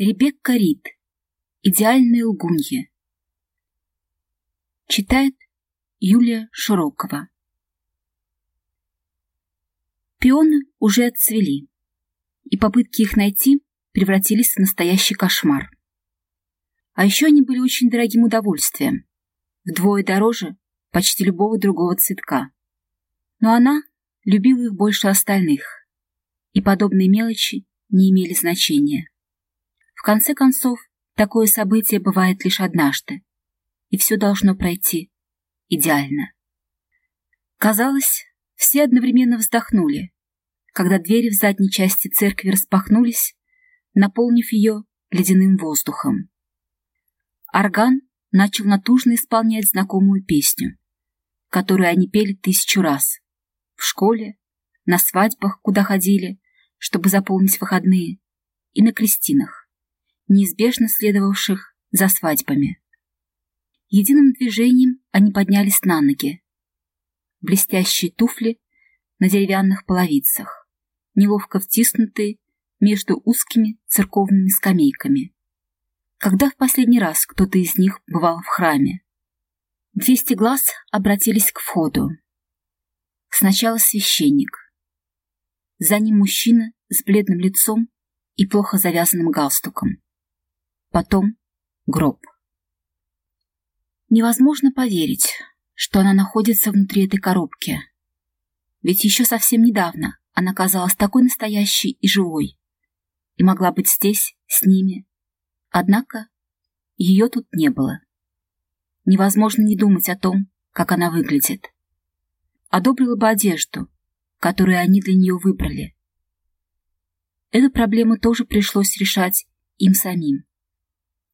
Ребекка Рид. Идеальные лгуньи. Читает Юлия Широкова. Пионы уже отцвели, и попытки их найти превратились в настоящий кошмар. А еще они были очень дорогим удовольствием, вдвое дороже почти любого другого цветка. Но она любила их больше остальных, и подобные мелочи не имели значения. В конце концов, такое событие бывает лишь однажды, и все должно пройти идеально. Казалось, все одновременно вздохнули, когда двери в задней части церкви распахнулись, наполнив ее ледяным воздухом. Орган начал натужно исполнять знакомую песню, которую они пели тысячу раз. В школе, на свадьбах, куда ходили, чтобы заполнить выходные, и на крестинах неизбежно следовавших за свадьбами. Единым движением они поднялись на ноги. Блестящие туфли на деревянных половицах, неловко втиснутые между узкими церковными скамейками. Когда в последний раз кто-то из них бывал в храме? Двести глаз обратились к входу. Сначала священник. За ним мужчина с бледным лицом и плохо завязанным галстуком потом гроб. Невозможно поверить, что она находится внутри этой коробки. Ведь еще совсем недавно она казалась такой настоящей и живой, и могла быть здесь, с ними. Однако ее тут не было. Невозможно не думать о том, как она выглядит. Одобрила бы одежду, которую они для нее выбрали. Эту проблему тоже пришлось решать им самим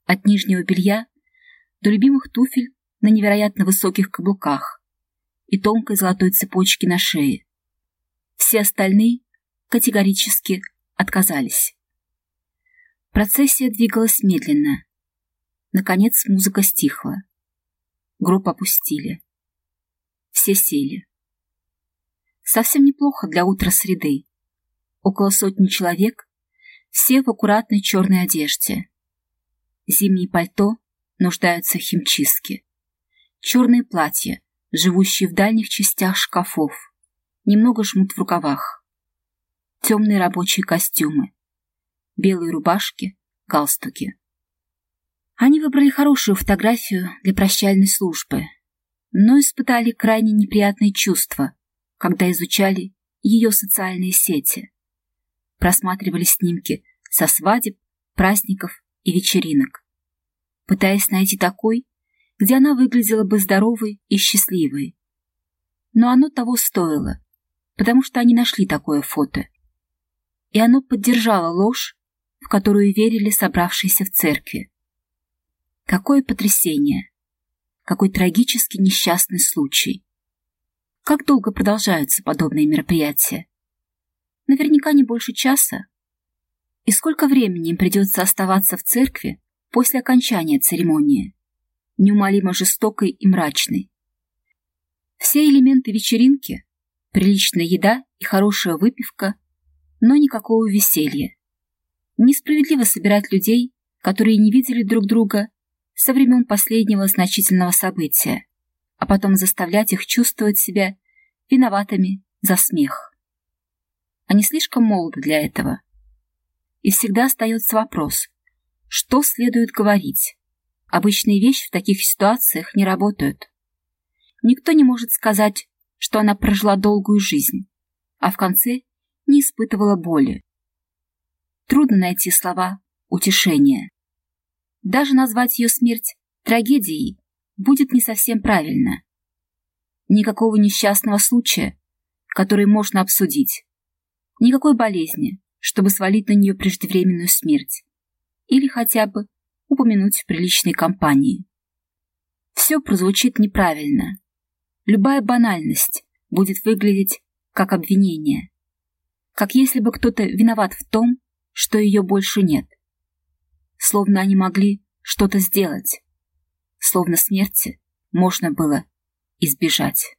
от нижнего белья до любимых туфель на невероятно высоких каблуках и тонкой золотой цепочки на шее. Все остальные категорически отказались. Процессия двигалась медленно. Наконец музыка стихла. Гроб опустили. Все сели. Совсем неплохо для утра среды. Около сотни человек, все в аккуратной черной одежде. Зимние пальто нуждаются в химчистке. Черные платья, живущие в дальних частях шкафов, немного жмут в рукавах. Темные рабочие костюмы, белые рубашки, галстуки. Они выбрали хорошую фотографию для прощальной службы, но испытали крайне неприятные чувства, когда изучали ее социальные сети. Просматривали снимки со свадеб, праздников и вечеринок, пытаясь найти такой, где она выглядела бы здоровой и счастливой. Но оно того стоило, потому что они нашли такое фото. И оно поддержало ложь, в которую верили собравшиеся в церкви. Какое потрясение! Какой трагический несчастный случай! Как долго продолжаются подобные мероприятия? Наверняка не больше часа, и сколько времени им придется оставаться в церкви после окончания церемонии, неумолимо жестокой и мрачной. Все элементы вечеринки — приличная еда и хорошая выпивка, но никакого веселья. Несправедливо собирать людей, которые не видели друг друга со времен последнего значительного события, а потом заставлять их чувствовать себя виноватыми за смех. Они слишком молоды для этого и всегда остается вопрос, что следует говорить. Обычные вещи в таких ситуациях не работают. Никто не может сказать, что она прожила долгую жизнь, а в конце не испытывала боли. Трудно найти слова утешения. Даже назвать ее смерть трагедией будет не совсем правильно. Никакого несчастного случая, который можно обсудить. Никакой болезни, чтобы свалить на нее преждевременную смерть. Или хотя бы упомянуть в приличной компании. Все прозвучит неправильно. Любая банальность будет выглядеть как обвинение. Как если бы кто-то виноват в том, что ее больше нет. Словно они могли что-то сделать. Словно смерти можно было избежать.